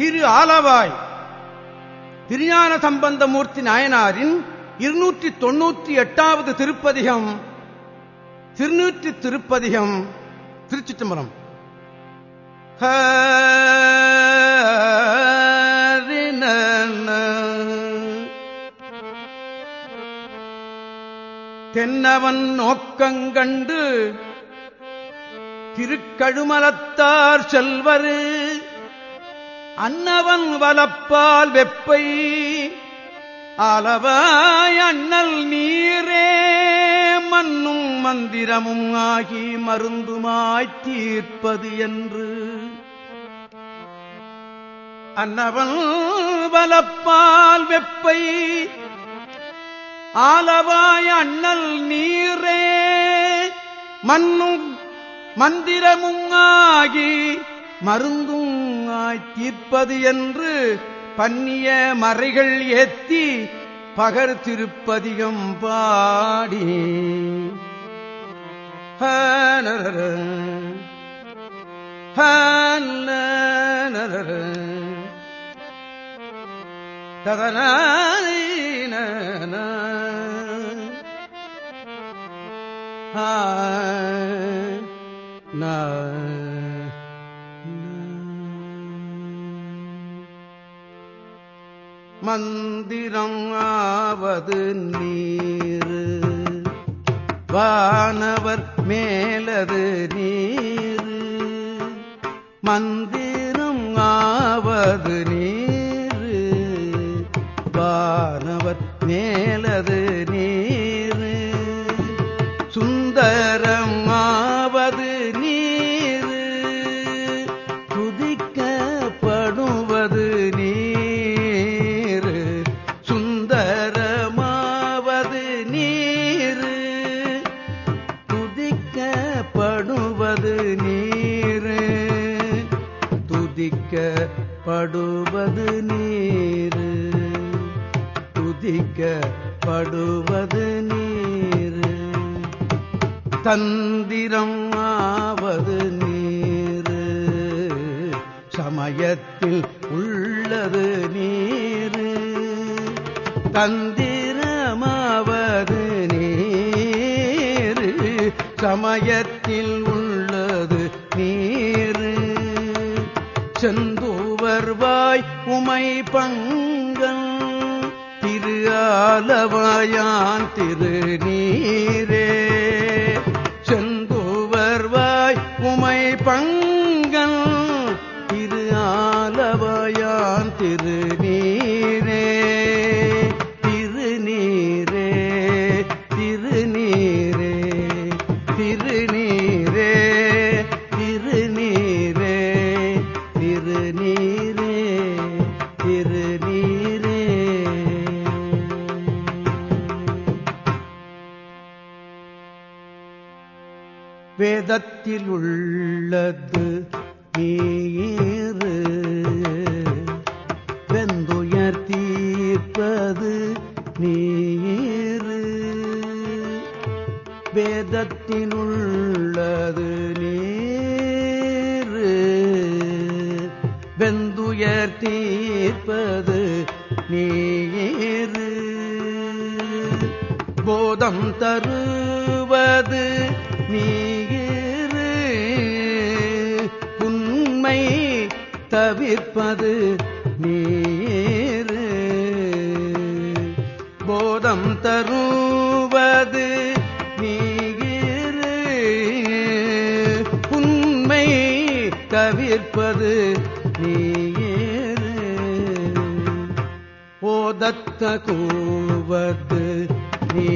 திரு ஆலவாய் திருஞான சம்பந்தமூர்த்தி நாயனாரின் இருநூற்றி தொன்னூற்றி எட்டாவது திருப்பதிகம் திருநூற்றி திருப்பதிகம் திருச்சிற்றம்பலம். தென்னவன் நோக்கங்கண்டு திருக்கழுமலத்தார் செல்வரு. அன்னவன் வலப்பால் வெப்பை அளவாய் அண்ணல் நீரே மண்ணும் மந்திரமும் ஆகி மருந்துமாய்த் தீர்ப்பது என்று. அன்னவன் வலப்பால் வெப்பை ஆலவாய் அண்ணல் நீரே மண்ணும் மந்திரமும் ஆகி மருந்தும் தீர்ப்பது என்று பன்னிய மறைகள் ஏத்தி பகர் திருப்பதிகம் பாடி மந்திரம் ஆவது நீர். வானவர் மேலது நீர். மந்திரம் ஆவது நீர். வானவர் மேலது நீர். சுந்தர துதிக்கப்படுவது நீர் துதிக்கப்படுவது நீர். தந்திரம் ஆவது நீர் சமயத்தில் உள்ளது நீர். தந்திரமாவது நீர் சமயத்தில் உள்ளது நீர். செந்தூவர்வாய் உமை பங்கன் திரு ஆலவாயான் திரு வேதத்தில் உள்ளது நீரு வெந்துயர் தீர்ப்பது நீரு வேதத்தில் உள்ளது நீரு வெந்துயர் தீர்ப்பது நீரு போதம் தருவது நீ தன்னை தவிர்ப்பது நீரு. போதம் தருவது நீரு உண்மை தவிர்ப்பது நீரு ஓதத்த கூவது நீ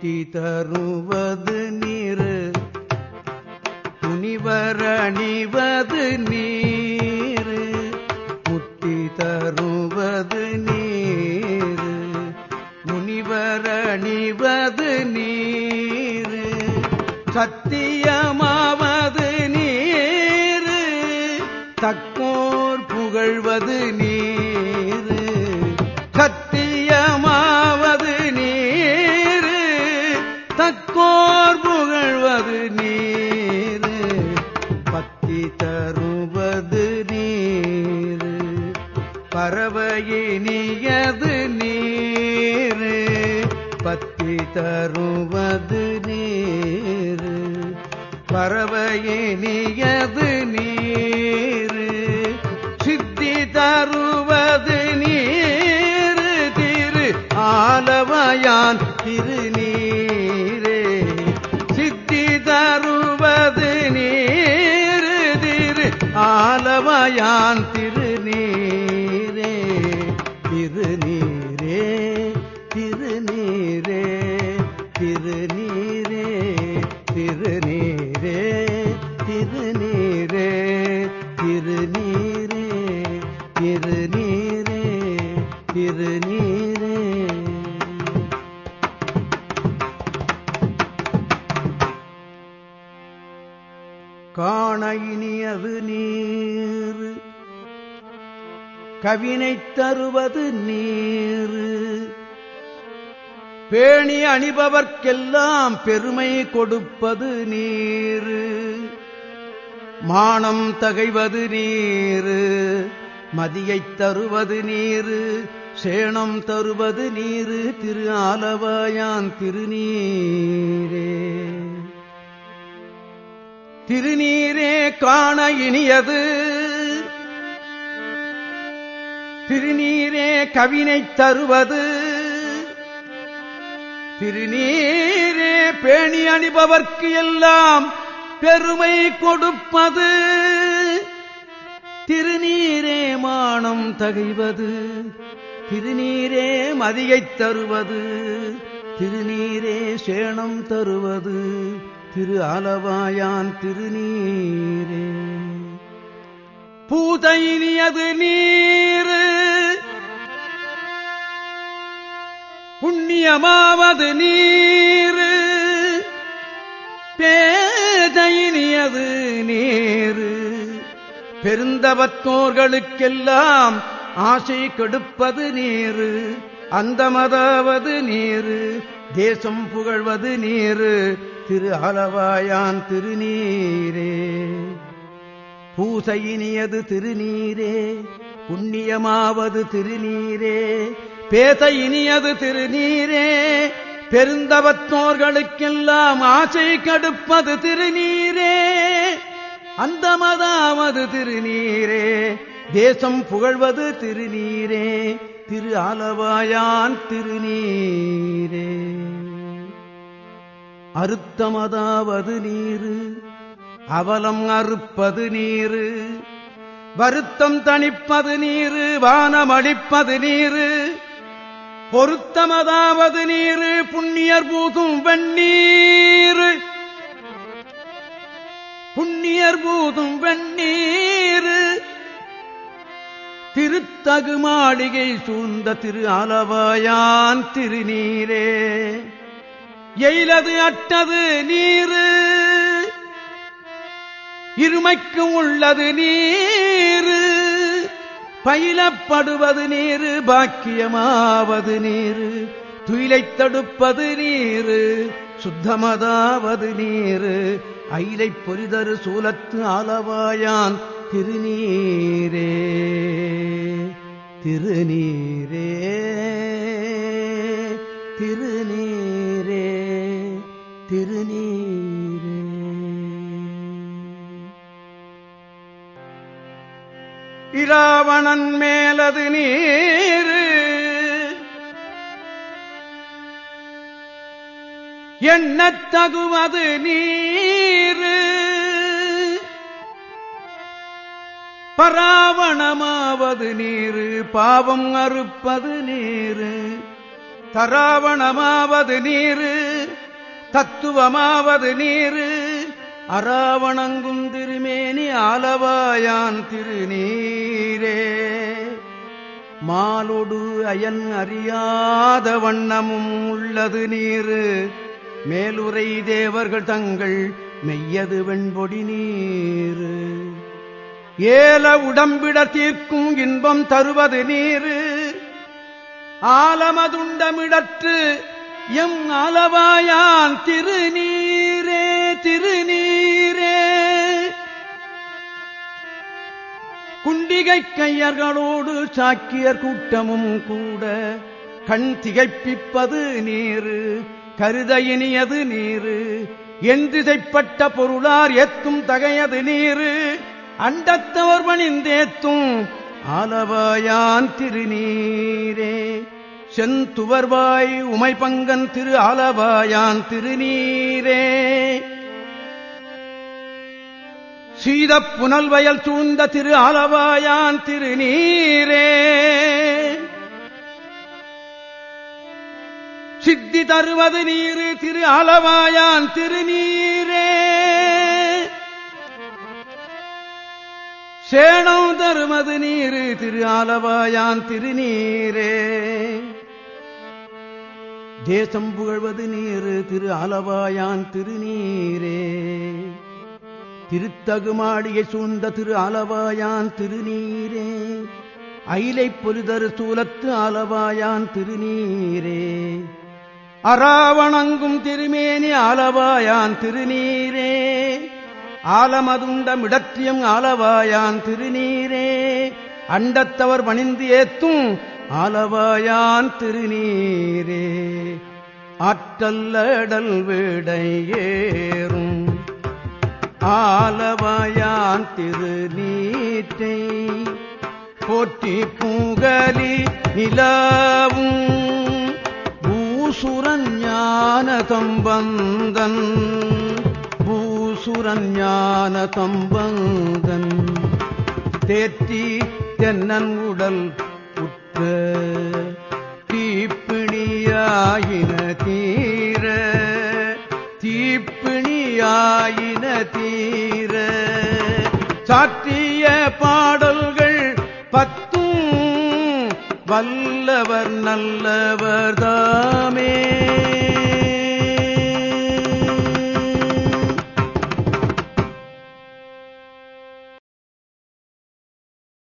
முத்தி தருவது நீர். துணிவர் அணிவது நீர். முத்தி தருவது நீர். முனிவர் அணிவது நீர். சத்தியமாவது நீர். தக்கோர் புகழ்வது நீர். தருவது நீர். பறவையினியது நீர். சித்தி தருவது நீர். திரு ஆலவயான் திருநீரே. சித்தி தருவது நீர். திரு ஆலவயான் கவினை தருவது நீர். பேணி அணிபவர்க்கெல்லாம் பெருமை கொடுப்பது நீர். மானம் தகைவது நீர். மதியைத் தருவது நீர். சேணம் தருவது நீர். திரு ஆலவாயான் திருநீரே. திருநீரே காண இனியது. திருநீரே கவினை தருவது. திருநீரே பேணி அணிபவர்க்கு எல்லாம் பெருமை கொடுப்பது. திருநீரே மானம் தகைவது. திருநீரே மதியைத் தருவது. திருநீரே சேணம் தருவது. திரு அளவாயான் திருநீரே. பூதையினியது நீர். புண்ணியமாவது நீர். பேதையினியது நீர். பெருந்தவத்தோர்களுக்கெல்லாம் ஆசை கெடுப்பது நீர். அந்தமதாவது நீர். தேசம் புகழ்வது நீர். திரு அளவாயான் திருநீரே. பூசையினியது திருநீரே புண்ணியமாவது திருநீரே. பேச இனியது திருநீரே பெருந்தவத்தோர்களுக்கெல்லாம் ஆசை கடுப்பது திருநீரே. அந்தமதாவது திருநீரே தேசம் புகழ்வது திருநீரே திரு ஆலவாயான் திருநீரே. அறுத்தமதாவது நீரு அவலம் அறுப்பது நீரு வருத்தம் தணிப்பது நீரு வானமளிப்பது நீரு பொருத்தமதாவது நீரு புண்ணியர் பூதும் வெண்ணீர் புண்ணியர் பூதும் வெண்ணீர் திருத்தகு மாளிகை சூழ்ந்த திரு ஆலவாயான் திருநீரே. எயிலது அட்டது நீரு. இருமைக்கு உள்ளது நீரு பயிலப்படுவது நீரு பாக்கியமாவது நீரு துயிலை தடுப்பது நீரு சுத்தமதாவது நீரு. அயிலை பொறிதரு சூலத்து அளவாயான் திருநீரே திருநீரே திருநீரே திருநீர். இராவணன் மேலது நீர். எண்ணத்தகுவது நீர். பராவணமாவது நீர் பாவம் அறுப்பது நீர். தராவணமாவது நீர் தத்துவமாவது நீரு. அராவணங்கும் திருமேனி ஆலவாயான் திருநீரே. மாலொடு அயன் அறியாத வண்ணமும் உள்ளது நீரு. மேலுரை தேவர்கள் தங்கள் மெய்யது வெண்பொடி நீரு. ஏல உடம்பிட தீர்க்கும் இன்பம் தருவது நீரு. ஆலமதுண்டமிடற்று எம் அளவாயான் திருநீரே திருநீரே. குண்டிகை கையர்களோடு சாக்கியர் கூட்டமும் கூட கண் திகைப்பிப்பது நீரு கருத இனியது நீரு. என்றிசைப்பட்ட பொருளார் எத்தும் தகையது நீர். அண்டத்தவர் பணிந்தேத்தும் அளவாயான் திருநீரே. செந்துவர்வாய் உமைபங்கன் திரு ஆலவாயான் திருநீரே. சீதப் புனல் வயல் சூழ்ந்த திரு ஆலவாயான் திருநீரே. சித்தி தருவது நீரு திரு ஆலவாயான் திருநீரே. சேணம் தருமது நீரு திரு ஆலவாயான் திருநீரே. தேசம் புகழ்வது நீர் திரு ஆலவாயான் திருநீரே. திருத்தகுமாடியை சூழ்ந்த திரு ஆலவாயான் திருநீரே. அயிலை பொலிதரு சூலத்து ஆலவாயான் திருநீரே. அராவணங்கும் திருமேனி ஆலவாயான் திருநீரே. ஆலமதுண்டம் இடத்தியம் ஆலவாயான் திருநீரே. அண்டத்தவர் பணிந்து ஏத்தும் ஆலவாயான் திருநீரே ஆற்றல்லடல் விடையேறும். ஆலவாயான் திருநீற்றை போற்றி பூகலி நிலாவும். பூசுரன் ஞான தம்பந்தன் பூசுரன் ஞான தம்பந்தன் தேற்றி தென்னன் உடல் உற்ற தீப்பிணியாயின தீர தீப்பிணியாயின தீர. சாற்றிய பாடல்கள் பத்தும் வல்லவர் நல்லவர் தாமே.